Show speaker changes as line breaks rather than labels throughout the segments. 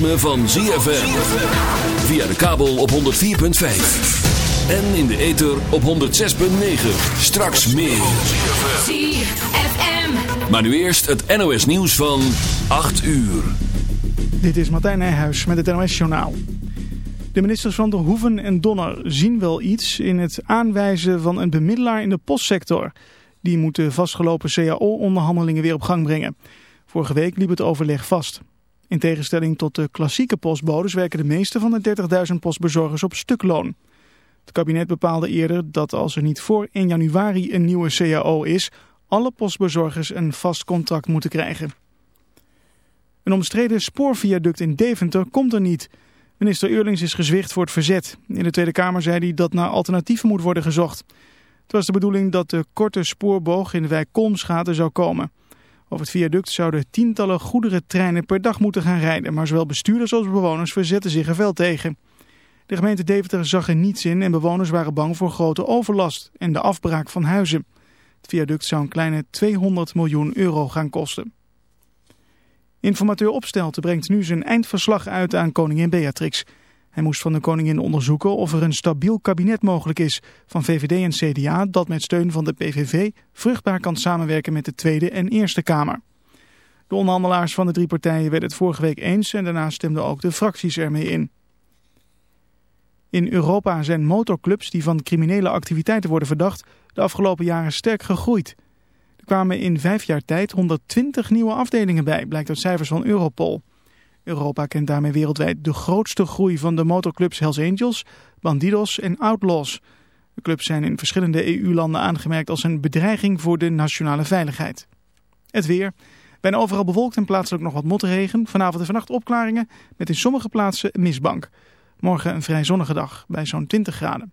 Ritme van ZFM. Via de kabel op 104.5. En in de ether op 106.9. Straks meer.
ZFM.
Maar nu eerst het NOS nieuws van 8 uur.
Dit is Martijn Nijhuis met het NOS-journaal. De ministers van der Hoeven en Donner zien wel iets in het aanwijzen van een bemiddelaar in de postsector. Die moet de vastgelopen CAO-onderhandelingen weer op gang brengen. Vorige week liep het overleg vast. In tegenstelling tot de klassieke postbodes werken de meeste van de 30.000 postbezorgers op stukloon. Het kabinet bepaalde eerder dat als er niet voor 1 januari een nieuwe CAO is, alle postbezorgers een vast contract moeten krijgen. Een omstreden spoorviaduct in Deventer komt er niet. Minister Eurlings is gezwicht voor het verzet. In de Tweede Kamer zei hij dat naar alternatieven moet worden gezocht. Het was de bedoeling dat de korte spoorboog in de wijk Kolmschaten zou komen. Over het viaduct zouden tientallen goederentreinen per dag moeten gaan rijden. Maar zowel bestuurders als bewoners verzetten zich er fel tegen. De gemeente Deventer zag er niets in en bewoners waren bang voor grote overlast en de afbraak van huizen. Het viaduct zou een kleine 200 miljoen euro gaan kosten. Informateur Opstelten brengt nu zijn eindverslag uit aan koningin Beatrix. Moest van de koningin onderzoeken of er een stabiel kabinet mogelijk is van VVD en CDA dat met steun van de PVV vruchtbaar kan samenwerken met de Tweede en Eerste Kamer. De onderhandelaars van de drie partijen werden het vorige week eens en daarna stemden ook de fracties ermee in. In Europa zijn motorclubs die van criminele activiteiten worden verdacht de afgelopen jaren sterk gegroeid. Er kwamen in vijf jaar tijd 120 nieuwe afdelingen bij, blijkt uit cijfers van Europol. Europa kent daarmee wereldwijd de grootste groei van de motorclubs Hells Angels, Bandidos en Outlaws. De clubs zijn in verschillende EU-landen aangemerkt als een bedreiging voor de nationale veiligheid. Het weer. Bijna overal bewolkt en plaatselijk nog wat motregen. Vanavond en vannacht opklaringen met in sommige plaatsen mistbank. Morgen een vrij zonnige dag bij zo'n 20 graden.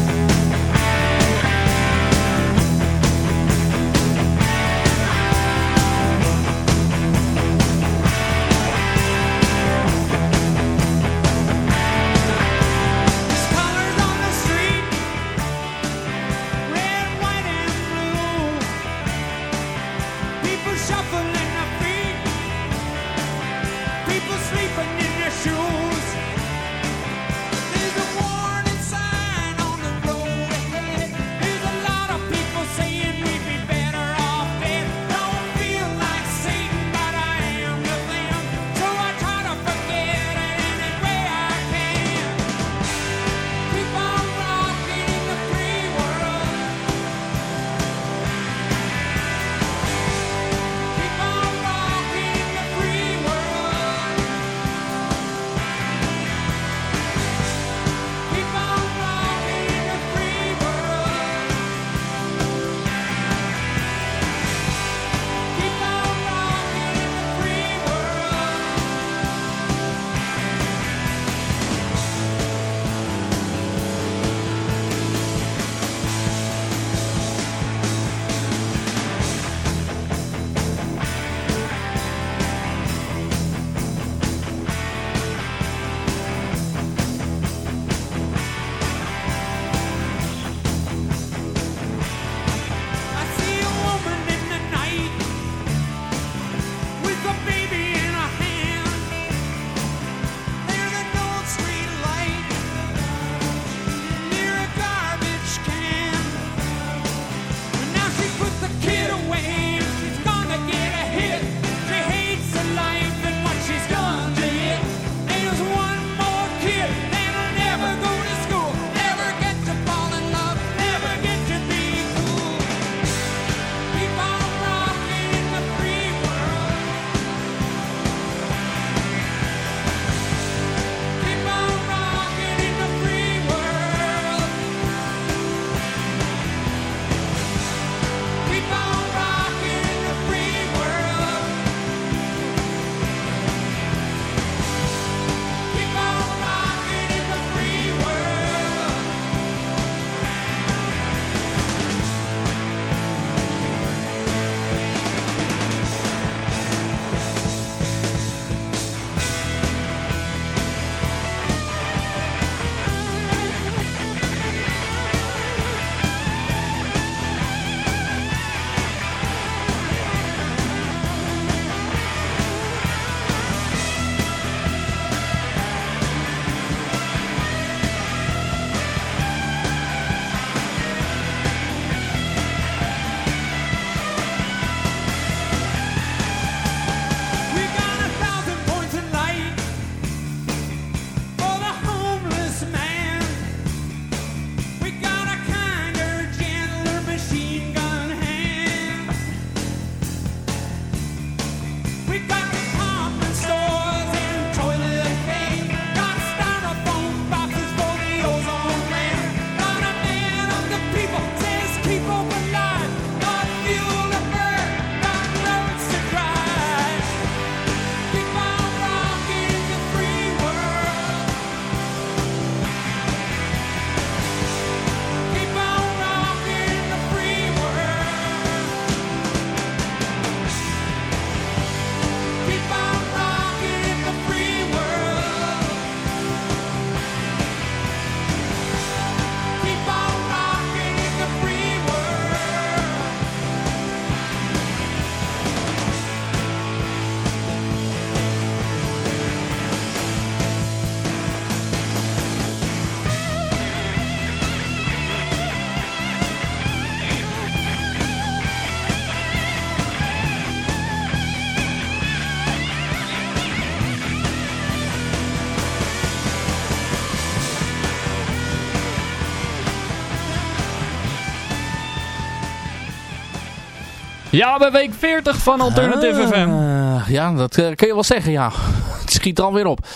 Ja, bij week 40 van Alternative FM.
Ah, ja, dat eh, kun je wel zeggen, ja. Het schiet er alweer op.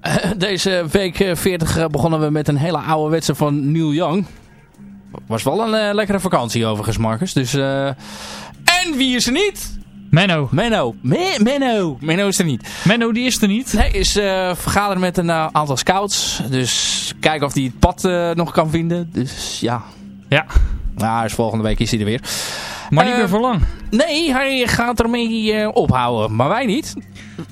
Eh, deze week eh, 40 eh, begonnen we met een hele oude wedstrijd van Neil Young. Was wel een lekkere vakantie overigens, Marcus. Dus, en wie is er niet?
Menno.
Menno. Me Menno. Menno is er niet.
Menno die is er niet.
Nee, is vergaderen met een aantal scouts. Dus kijken of hij het pad nog kan vinden. Dus ja.
Ja,
Nou, dus volgende week is hij er weer.
Maar niet meer voor lang.
Nee, hij gaat ermee eh, ophouden. Maar wij niet.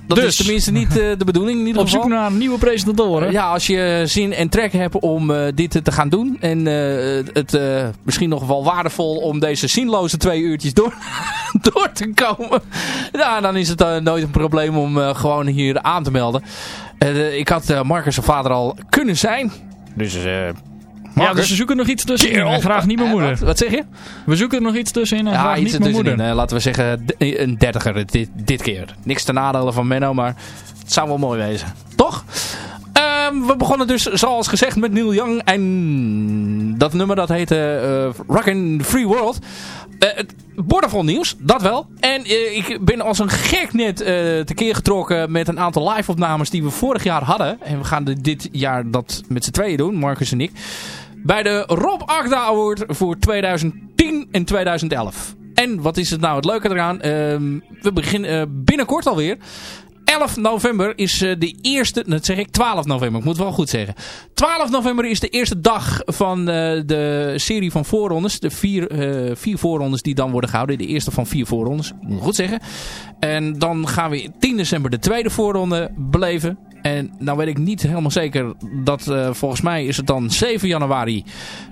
Dat
Dus.
is tenminste niet eh, de bedoeling in ieder
Op zoek naar nieuwe presentatoren.
Ja, als je zin en trek hebt om eh, dit te gaan doen. En eh, het eh, misschien nog wel waardevol om deze zinloze twee uurtjes door, door te komen. Ja, dan is het eh, nooit een probleem om eh, gewoon hier aan te melden. Eh, ik had eh, Marcus zijn vader al kunnen zijn. Dus eh
Ja,
Marcus,
dus we zoeken nog iets tussenin. En graag niet mijn
Eh,
moeder.
Wat, wat zeg je?
We zoeken er nog iets tussenin en
Ja,
graag
iets
niet mijn moeder.
Eh, laten we zeggen d- een dertiger dit, dit keer. Niks ten nadele van Menno, maar het zou wel mooi wezen. Toch? Ehm, we begonnen dus zoals gezegd met Neil Young. En dat nummer dat heette eh Rockin' Free World. Eh, het nieuws, dat wel. En eh, ik ben als een gek net eh tekeer getrokken met een aantal live opnames die we vorig jaar hadden. En we gaan dit jaar dat met z'n tweeën doen, Marcus en ik. Bij de Rob Agda Award voor 2010 en 2011. En wat is het nou het leuke eraan? Ehm, we beginnen eh, binnenkort alweer. 11 november is eh, de eerste, dat zeg ik 12 november, ik moet het wel goed zeggen. 12 november is de eerste dag van eh, de serie van voorrondes. De vier, eh, vier voorrondes die dan worden gehouden. De eerste van vier voorrondes, ik moet goed zeggen. En dan gaan we 10 december de tweede voorronde beleven. En nou weet ik niet helemaal zeker dat volgens mij is het dan 7 januari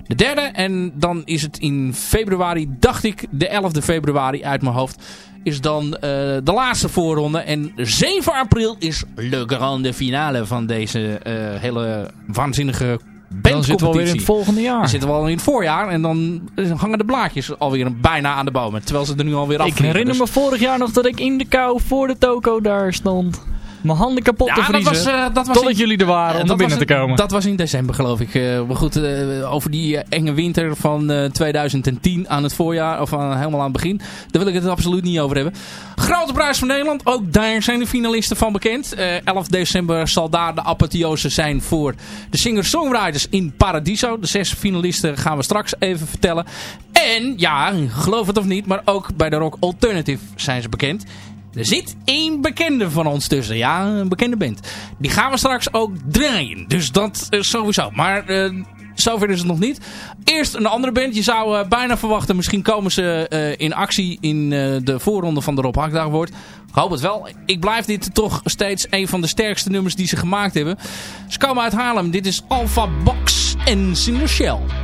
de derde. En dan is het in februari, dacht ik, de 11e februari uit mijn hoofd. Is dan eh, de laatste voorronde. En 7 april is de grande finale van deze eh, hele waanzinnige
Dan zitten we alweer in het volgende jaar.
Dan zitten we al in het voorjaar en dan hangen de blaadjes alweer bijna aan de bomen. Terwijl ze er nu alweer af
Ik herinner me vorig jaar nog dat ik in de kou voor de toko daar stond. Mijn handen kapot te
ja, dat
vriezen.
was, eh, dat was
totdat
in-
jullie er waren om
dat
naar binnen te komen.
Dat was in december geloof ik. Eh, maar goed, eh, over die enge winter van eh, 2010 aan het voorjaar, of aan, helemaal aan het begin. Daar wil ik het absoluut niet over hebben. Grote prijs van Nederland, ook daar zijn de finalisten van bekend. Eh 11 december zal daar de apotheose zijn voor de singer-songwriters in Paradiso. De zes finalisten gaan we straks even vertellen. En ja, geloof het of niet, maar ook bij de Rock Alternative zijn ze bekend. Er zit één bekende van ons tussen. Ja, een bekende band. Die gaan we straks ook draaien. Dus dat sowieso. Maar eh, zover is het nog niet. Eerst een andere band. Je zou eh, bijna verwachten, misschien komen ze eh, in actie in de voorronde van de Rob wordt. Ik hoop het wel. Ik blijf dit toch steeds een van de sterkste nummers die ze gemaakt hebben. Ze komen uit Haarlem. Dit is Alpha Box en Singer Shell.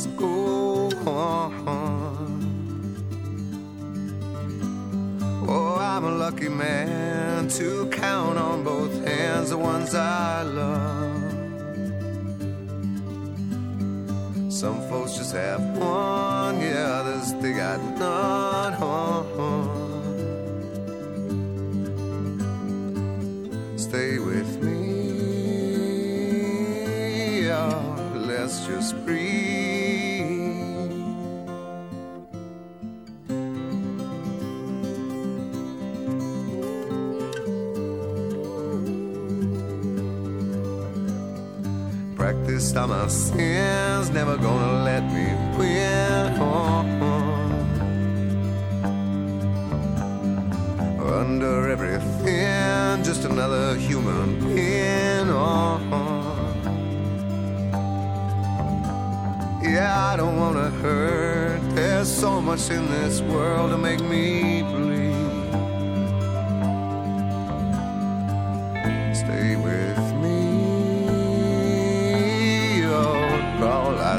school. sins, never gonna let me win. Oh, oh. Under everything, just another human being. Oh, yeah, I don't wanna hurt. There's so much in this world to make me bleed. Stay with.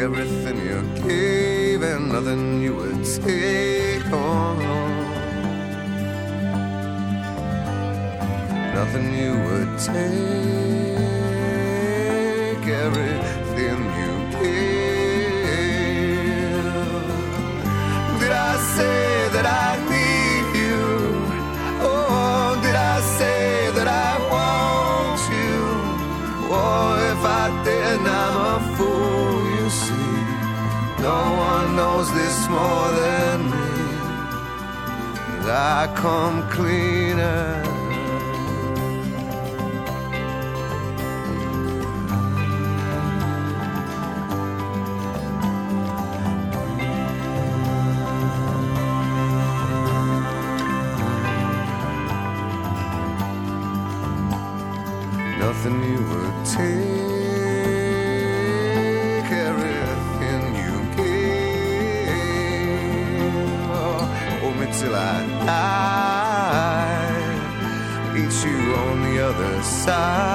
everything you gave and nothing you would take on. Nothing you would take. more than me, and I come cleaner. Nothing new side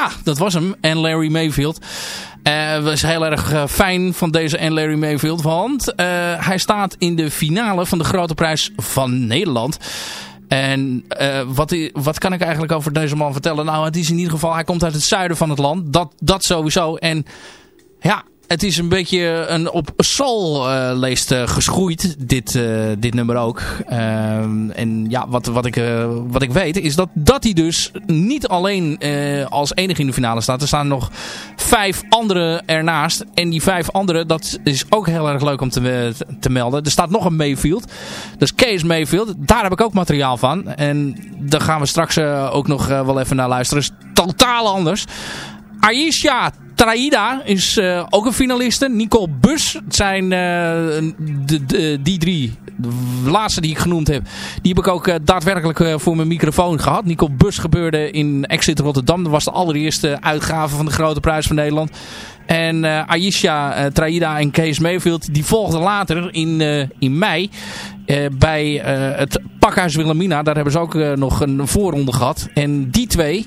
Ja, dat was hem. En Larry Mayfield. Eh was heel erg eh, fijn van deze en Larry Mayfield. Want eh, hij staat in de finale van de Grote Prijs van Nederland. En wat, wat kan ik eigenlijk over deze man vertellen? Nou, het is in ieder geval, hij komt uit het zuiden van het land. Dat, dat sowieso. En ja, het is een beetje een op soul-leest geschoeid, dit, eh, dit nummer ook. Ehm, en ja, wat, wat, ik, eh, wat ik weet is dat, dat hij dus niet alleen eh, als enige in de finale staat. Er staan nog vijf anderen ernaast. En die vijf anderen, dat is ook heel erg leuk om te, te melden. Er staat nog een Mayfield. Dus Kees Mayfield. Daar heb ik ook materiaal van. En daar gaan we straks eh, ook nog eh, wel even naar luisteren. Is totaal anders. Aisha Traida is eh, ook een finaliste. Nicole Bus. Zijn eh, de, de, die drie. De laatste die ik genoemd heb. Die heb ik ook eh, daadwerkelijk voor mijn microfoon gehad. Nicole Bus gebeurde in Exit Rotterdam. Dat was de allereerste uitgave van de Grote Prijs van Nederland. En eh Aisha eh, Traida en Kees Mayfield. Die volgden later in, in mei. bij het Pakhuis Wilhelmina. Daar hebben ze ook nog een voorronde gehad. En die twee...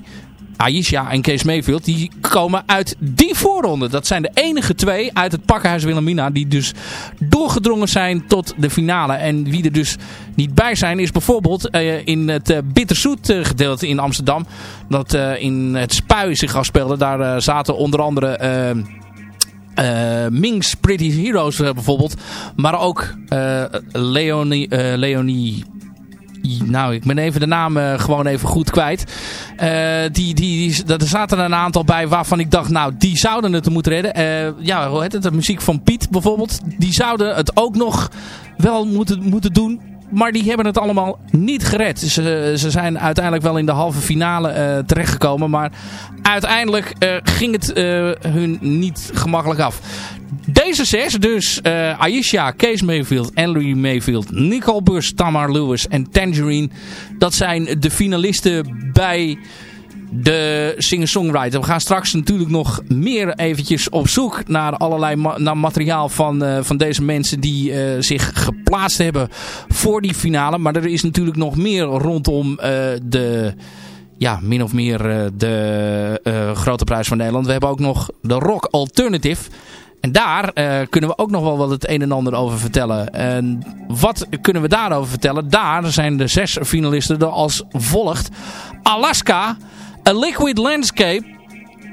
Aisha en Kees Mayfield, die komen uit die voorronde. Dat zijn de enige twee uit het Pakkenhuis Wilhelmina die dus doorgedrongen zijn tot de finale. En wie er dus niet bij zijn is bijvoorbeeld eh, in het eh, Bitterzoet eh, gedeelte in Amsterdam. Dat in het Spui zich afspeelde. Daar zaten onder andere... eh, Minx Pretty Heroes bijvoorbeeld. Maar ook Leonie, Leonie nou, ik ben even de naam eh, gewoon even goed kwijt. Eh, die, die, die, er zaten een aantal bij waarvan ik dacht, nou, die zouden het moeten redden. Eh, ja, hoe heet het? De muziek van Piet bijvoorbeeld. Die zouden het ook nog wel moeten, moeten doen. Maar die hebben het allemaal niet gered. Ze, ze zijn uiteindelijk wel in de halve finale eh, terechtgekomen. Maar uiteindelijk eh, ging het eh, hun niet gemakkelijk af. Deze zes, dus Aisha, Kees Mayfield, Ellery Mayfield, Nicole Bus, Tamar Lewis en Tangerine. Dat zijn de finalisten bij de singer-songwriter. We gaan straks natuurlijk nog meer eventjes op zoek naar allerlei naar materiaal van, eh, van deze mensen die eh, zich geplaatst hebben voor die finale. Maar er is natuurlijk nog meer rondom eh, de ja, min of meer de Grote Prijs van Nederland. We hebben ook nog de Rock Alternative. En daar kunnen we ook nog wel wat het een en ander over vertellen. En wat kunnen we daarover vertellen? Daar zijn de zes finalisten er als volgt. Alaska, A Liquid Landscape,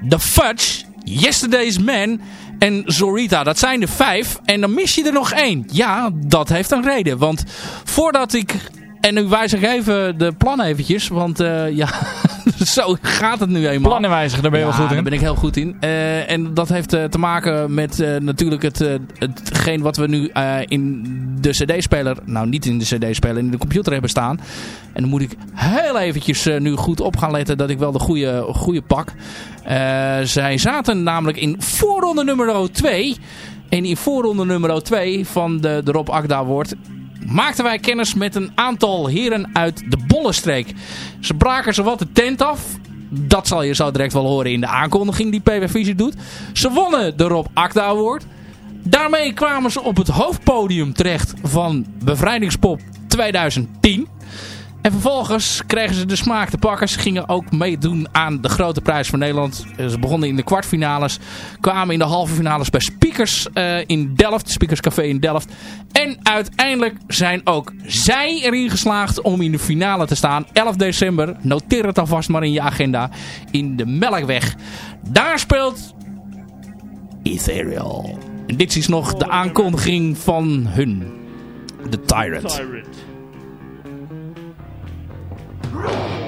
The Fudge, Yesterday's Man en Zorita. Dat zijn de vijf. En dan mis je er nog één. Ja, dat heeft een reden. Want voordat ik... En nu wijs ik even de plan eventjes. Want eh, ja, zo gaat het nu eenmaal.
Plannen wijzigen, daar ben je
Ja,
wel goed in.
daar ben ik heel goed in. Eh, en dat heeft eh, te maken met eh, natuurlijk het, hetgeen wat we nu in de cd-speler, nou niet in de cd-speler, in de computer hebben staan. En dan moet ik heel eventjes nu goed op gaan letten dat ik wel de goede, goede pak. Zij zaten namelijk in voorronde nummer 2. En in voorronde nummer 2 van de, de Rob Akda wordt maakten wij kennis met een aantal heren uit de Bollenstreek. Ze braken ze wat de tent af. Dat zal je zo direct wel horen in de aankondiging die PW Visie doet. Ze wonnen de Rob Akda Award. Daarmee kwamen ze op het hoofdpodium terecht van Bevrijdingspop 2010. En vervolgens kregen ze de smaak te pakken. Ze gingen ook meedoen aan de grote prijs van Nederland. Eh, Ze begonnen in de kwartfinales. Kwamen in de halve finales bij Speakers eh, in Delft. Speakers Café in Delft. En uiteindelijk zijn ook zij erin geslaagd om in de finale te staan. 11 december. Noteer het alvast maar in je agenda. In de Melkweg. Daar speelt Ethereal. En dit is nog de aankondiging van hun. The Tyrant.
Roar!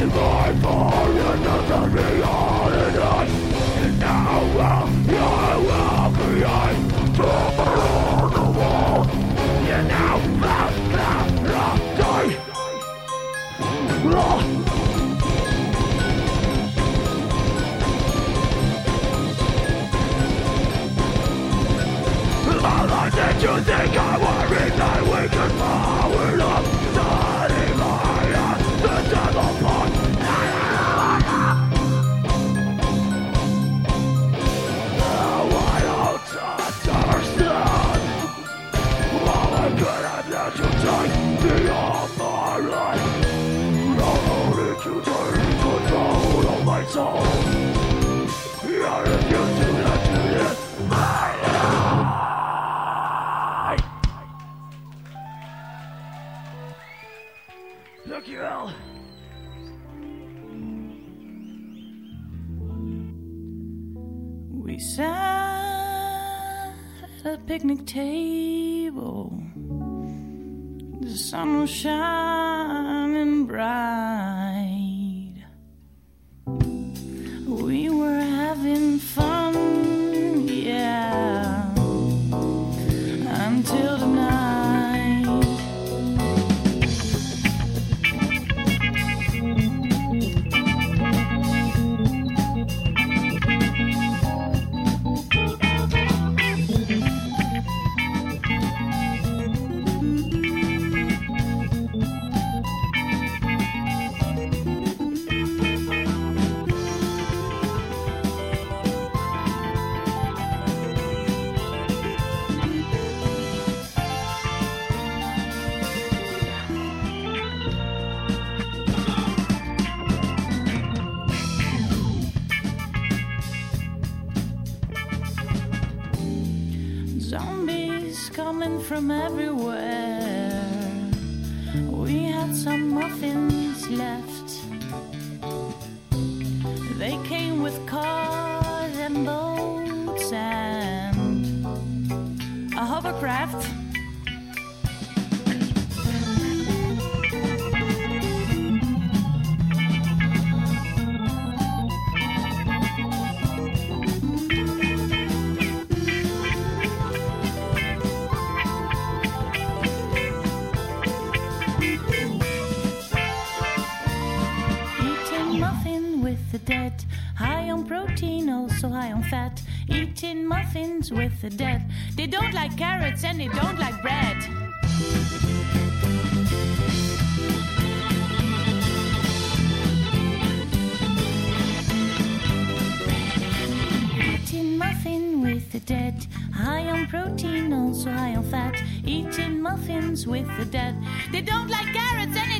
Divine fire and the family Look, you
all.
We sat at a picnic table. The sun was shining bright. From everywhere. Eating muffin with the dead. High on protein, also high on fat, eating muffins with the dead. They don't like carrots and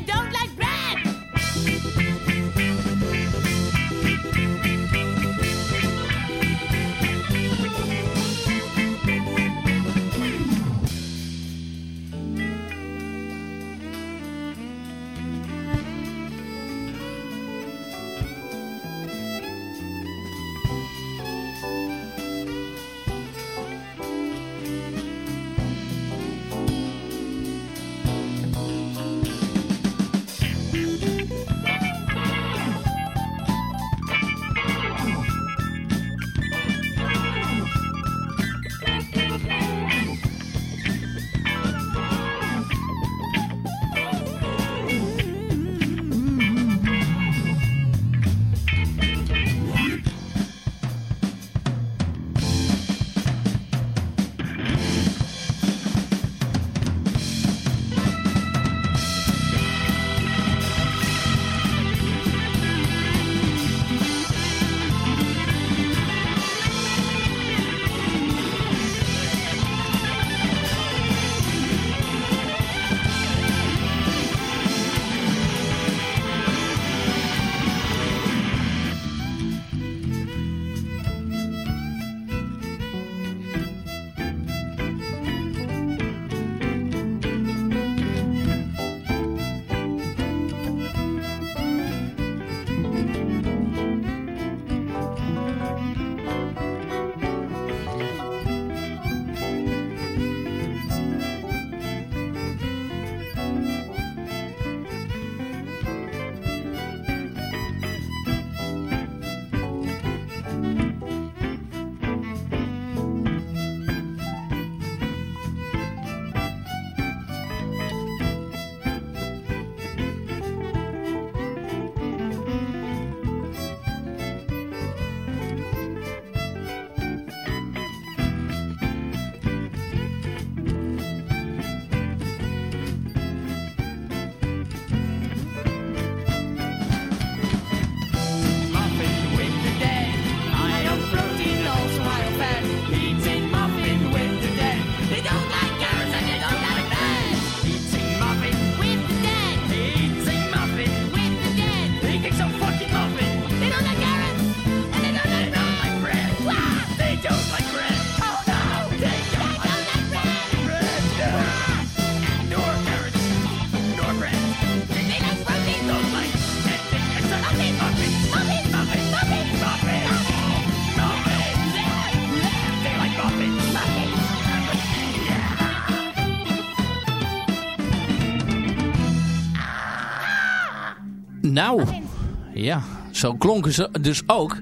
ja, zo klonken ze dus ook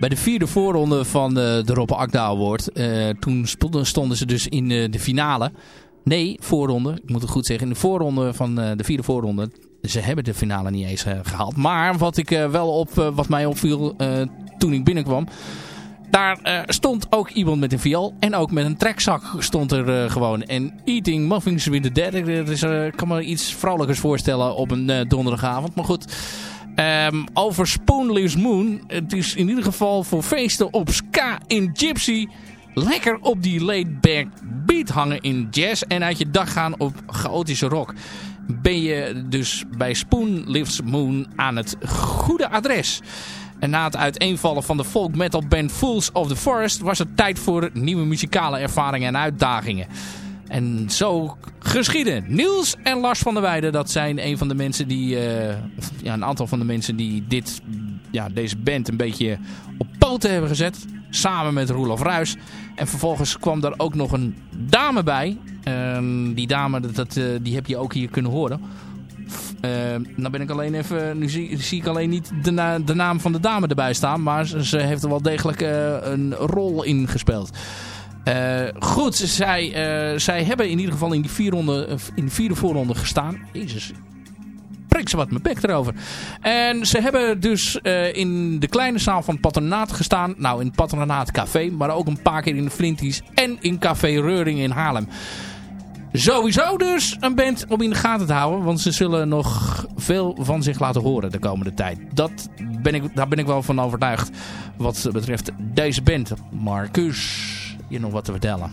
bij de vierde voorronde van eh, de Roppe Akda Award. Eh, toen stonden, ze dus in eh, de finale. Nee, voorronde. Ik moet het goed zeggen. In de voorronde van de vierde voorronde. Ze hebben de finale niet eens eh, gehaald. Maar wat, ik, wel op, wat mij opviel toen ik binnenkwam. Daar stond ook iemand met een viool. En ook met een trekzak stond er gewoon. En Eating Muffins with the Dead. Ik kan me iets vrolijkers voorstellen op een donderdagavond. Maar goed. Ehm, over Spoonless Moon. Het is in ieder geval voor feesten op ska in Gypsy. Lekker op die laid-back beat hangen in jazz. En uit je dag gaan op chaotische rock. Ben je dus bij Spoonless Moon aan het goede adres. En na het uiteenvallen van de folk metal band Fools of the Forest was het tijd voor nieuwe muzikale ervaringen en uitdagingen. En zo geschieden. Niels en Lars van der Weijden, dat zijn een van de mensen die, eh, ja, een aantal van de mensen die dit, ja, deze band een beetje op poten hebben gezet. Samen met Roelof Ruis. En vervolgens kwam daar ook nog een dame bij. Ehm, die dame, dat, eh, die heb je ook hier kunnen horen. Uh, nou ben ik alleen even, nu zie, zie ik alleen niet de, na- de naam van de dame erbij staan. Maar ze, ze heeft er wel degelijk eh, een rol in gespeeld. Eh, goed, zij, eh, zij hebben in ieder geval in die, vier ronde, eh, in die vierde voorronde gestaan. Jezus, prik ze wat mijn bek erover. En ze hebben dus in de kleine zaal van Patronaat gestaan. Nou, in het Patronaat Café, maar ook een paar keer in de Flinties. En in Café Reuring in Haarlem. Sowieso dus een band om in de gaten te houden. Want ze zullen nog veel van zich laten horen de komende tijd. Dat ben ik, daar ben ik wel van overtuigd. Wat betreft deze band. Marcus, je nog wat te vertellen?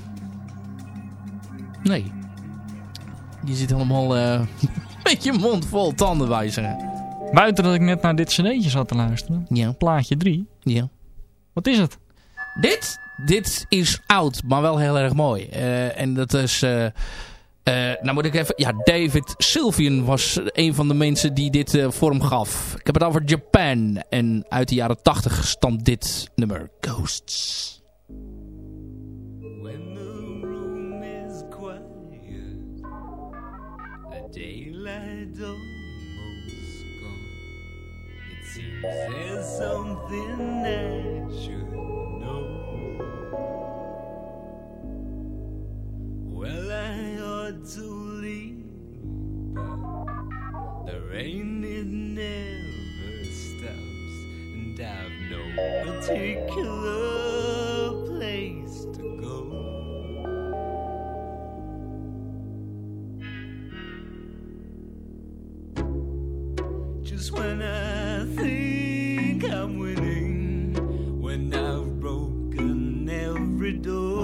Nee. Je zit helemaal eh, met je mond vol tanden wijzigen.
Buiten dat ik net naar dit cd'tje zat te luisteren.
Ja.
Plaatje 3.
Ja.
Wat is het?
Dit, dit is oud, maar wel heel erg mooi. Eh, en dat is... eh, nou moet ik even... Ja, David Sylvian was een van de mensen die dit vorm gaf. Ik heb het over Japan. En uit de jaren 80 stamt dit nummer. Ghosts.
There's something I should know. Well, I ought to leave, but the rain it never stops, and I've no particular When I think I'm winning, when I've broken every door,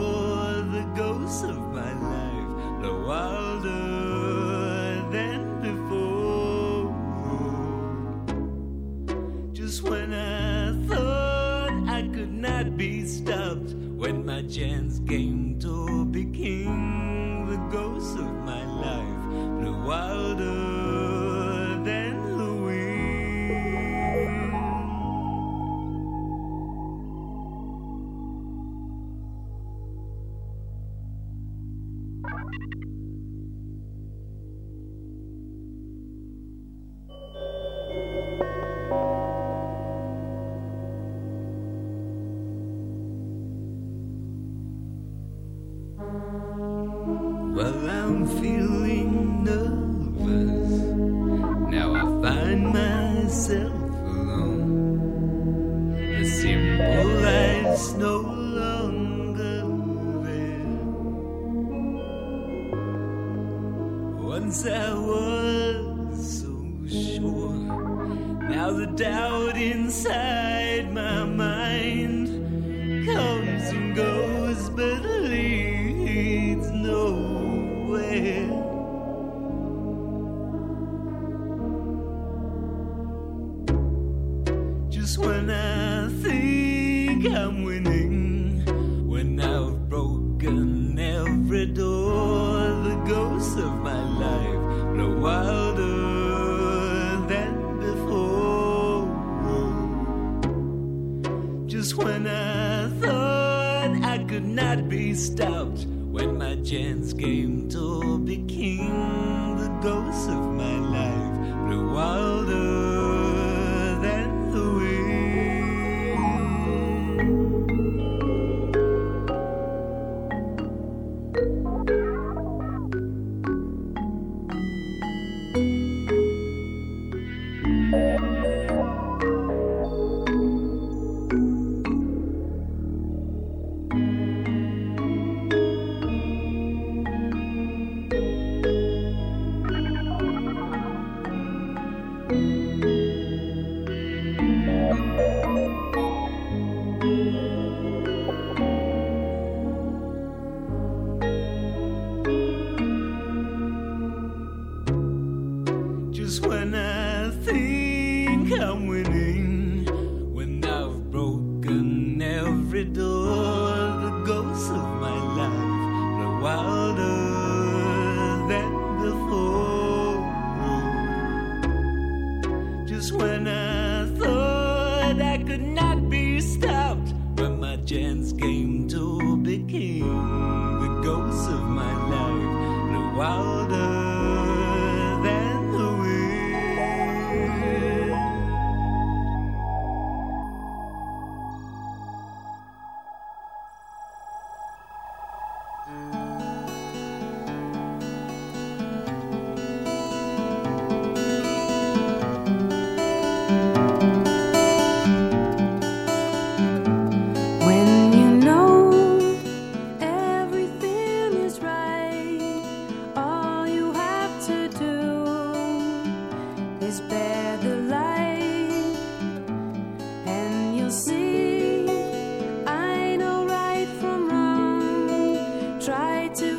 Try to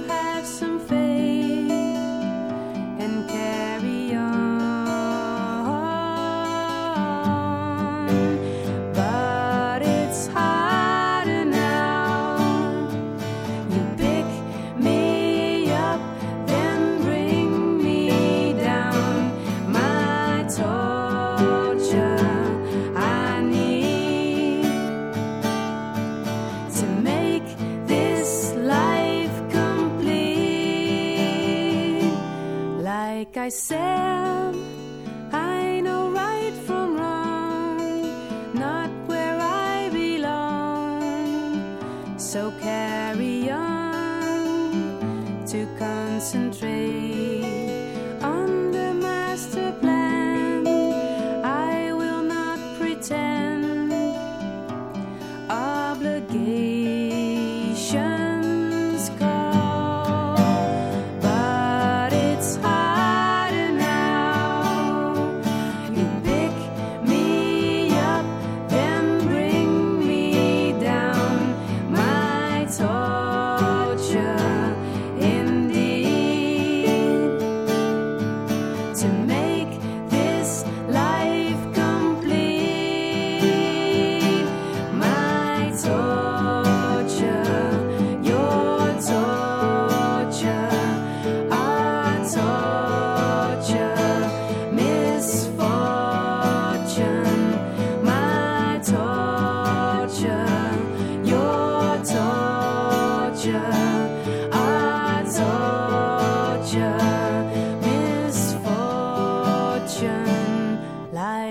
Like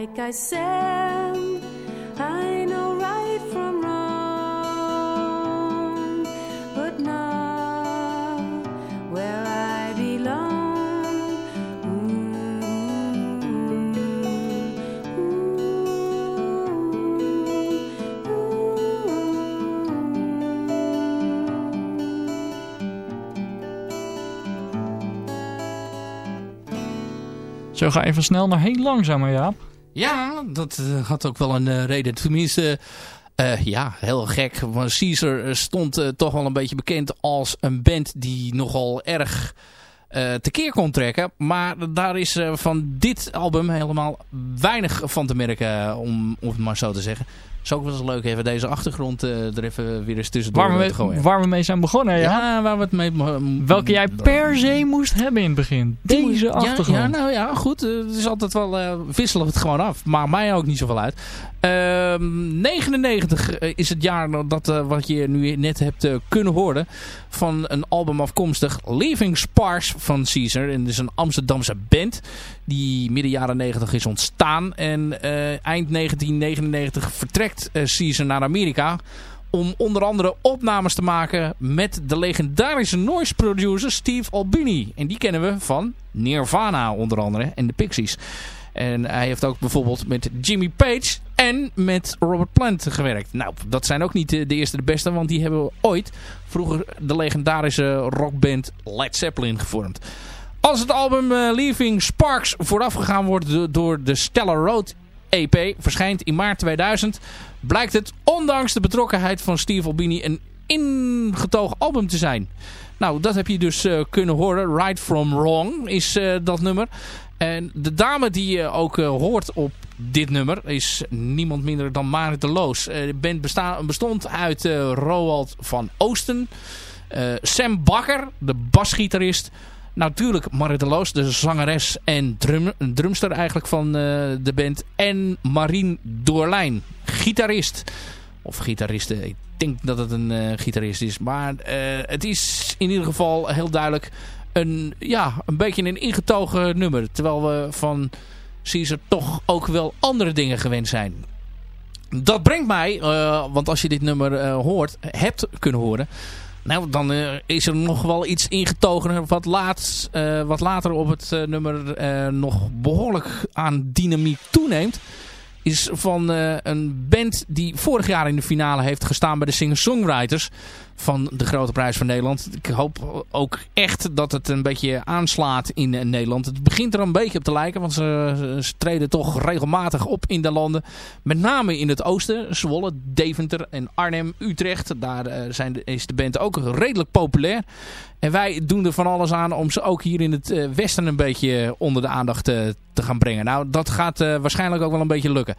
Like I said, I know right from wrong, but not where I belong.
Zo ga even snel naar heel langzamer, Jaap.
Ja, dat eh, had ook wel een eh, reden. Tenminste, eh, ja, heel gek. Want Caesar stond toch wel een beetje bekend als een band die nogal erg tekeer kon trekken. Maar daar is van dit album helemaal weinig van te merken, om, om het maar zo te zeggen. Is ook wel eens leuk even deze achtergrond eh, er even weer eens tussendoor
Waar we,
te gooien.
mee, waar we mee zijn begonnen, ja.
ja, waar we het mee...
Welke jij per se moest hebben in het begin. Deze achtergrond.
Ja, nou ja, goed. eh, Het is altijd wel... eh wisselen we het gewoon af. Maakt mij ook niet zoveel uit. Ehm 99 is het jaar dat wat je nu net hebt kunnen horen. Van een album afkomstig. Leaving Sparks van Caesar. En dat is een Amsterdamse band. Die midden jaren 90 is ontstaan. En eind 1999 vertrekt eh, Caesar naar Amerika om onder andere opnames te maken met de legendarische noise producer Steve Albini. En die kennen we van Nirvana onder andere en de Pixies. En hij heeft ook bijvoorbeeld met Jimmy Page en met Robert Plant gewerkt. Nou, dat zijn ook niet de eerste de beste, want die hebben ooit vroeger de legendarische rockband Led Zeppelin gevormd. Als het album eh, Leaving Sparks voorafgegaan wordt do- door de Stellar Road EP, verschijnt in maart 2000, blijkt het ondanks de betrokkenheid van Steve Albini een ingetogen album te zijn. Nou, dat heb je dus eh, kunnen horen. Right From Wrong is eh, dat nummer. En de dame die je ook eh, hoort op dit nummer is niemand minder dan Marit de Loos. De band bestond uit Roald van Oosten, Sam Bakker, de basgitarist. Natuurlijk Marit de Loos, de zangeres en drum, drumster eigenlijk van eh, de band. En Marien Doorlijn, gitarist. Of gitariste, ik denk dat het een eh, gitarist is. Maar eh, het is in ieder geval heel duidelijk een, ja, een beetje een ingetogen nummer. Terwijl we van Caesar toch ook wel andere dingen gewend zijn. Dat brengt mij, want als je dit nummer hoort, hebt kunnen horen... Nou, dan eh, is er nog wel iets ingetogener wat, laat, eh, wat later op het eh, nummer nog behoorlijk aan dynamiek toeneemt. Is van een band die vorig jaar in de finale heeft gestaan bij de singer-songwriters van de Grote Prijs van Nederland. Ik hoop ook echt dat het een beetje aanslaat in Nederland. Het begint er een beetje op te lijken, want ze, ze treden toch regelmatig op in de landen. Met name in het oosten, Zwolle, Deventer en Arnhem, Utrecht. Daar eh, zijn is de band ook redelijk populair. En wij doen er van alles aan om ze ook hier in het eh, westen een beetje onder de aandacht eh, te gaan brengen. Nou, dat gaat waarschijnlijk ook wel een beetje lukken.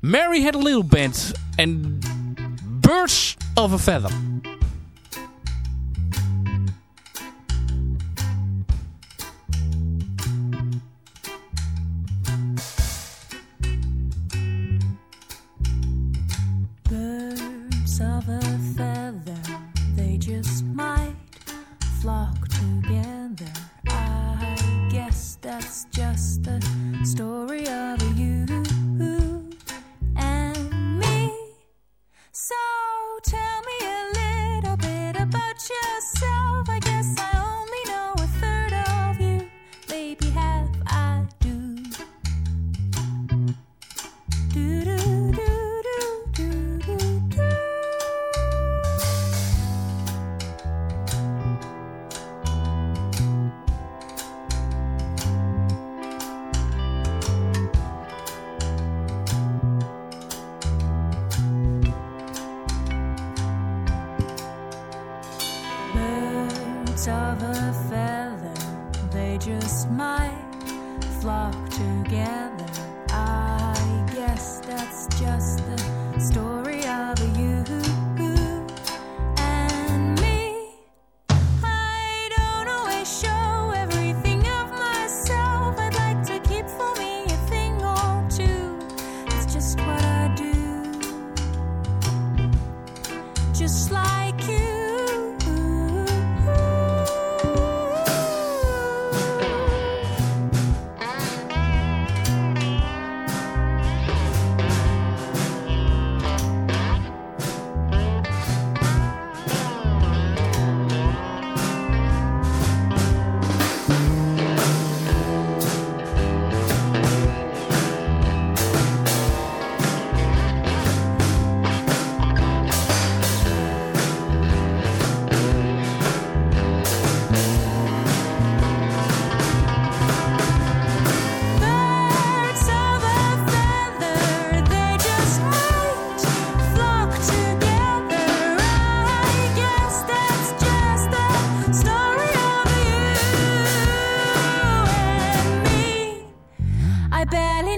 Mary had a little band en Birds of a Feather.
Of a feather, they just might flock together. I guess
that's just the story of you and barely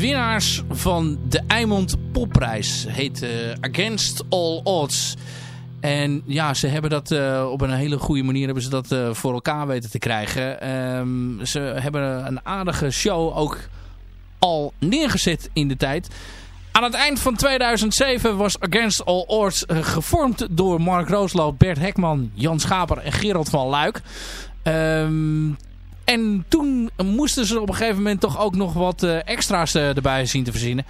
winnaars van de Eimond Popprijs. Heet eh, Against All Odds. En ja, ze hebben dat eh, op een hele goede manier hebben ze dat, eh, voor elkaar weten te krijgen. Ehm, ze hebben een aardige show ook al neergezet in de tijd. Aan het eind van 2007 was Against All Odds gevormd door Mark Roosloop, Bert Hekman, Jan Schaper en Gerald van Luik. Ehm, en toen moesten ze op een gegeven moment toch ook nog wat eh, extra's eh, erbij zien te verzinnen.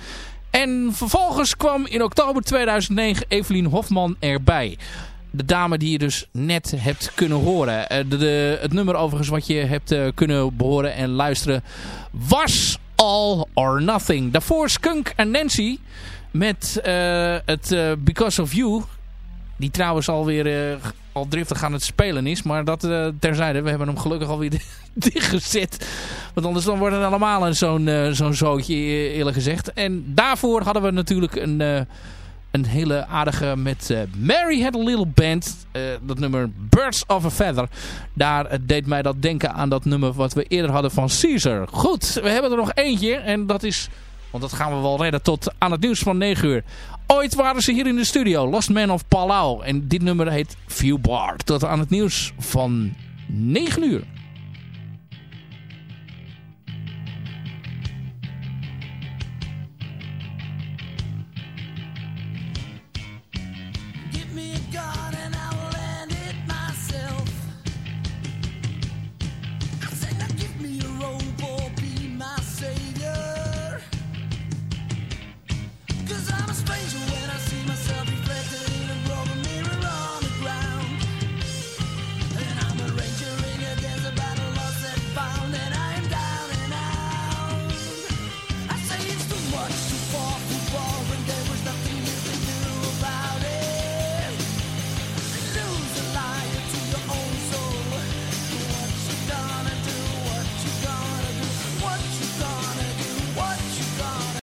En vervolgens kwam in oktober 2009 Evelien Hofman erbij. De dame die je dus net hebt kunnen horen. Eh, de, de- het nummer overigens wat je hebt kunnen behoren en luisteren was All or Nothing. Daarvoor Skunk en Nancy met het Because of You. Die trouwens alweer eh, al driftig aan het spelen is. Maar dat eh, terzijde. We hebben hem gelukkig alweer dichtgezet. Want anders dan wordt het allemaal zo'n eh, zo'n zootje eerlijk gezegd. En daarvoor hadden we natuurlijk een, een hele aardige met Mary Had a Little Band. dat nummer Birds of a Feather. Daar deed mij dat denken aan dat nummer wat we eerder hadden van Caesar. Goed, we hebben er nog eentje. En dat is... Want dat gaan we wel redden tot aan het nieuws van 9 uur. Ooit waren ze hier in de studio. Lost Man of Palau. En dit nummer heet View Bar. Tot aan het nieuws van 9 uur.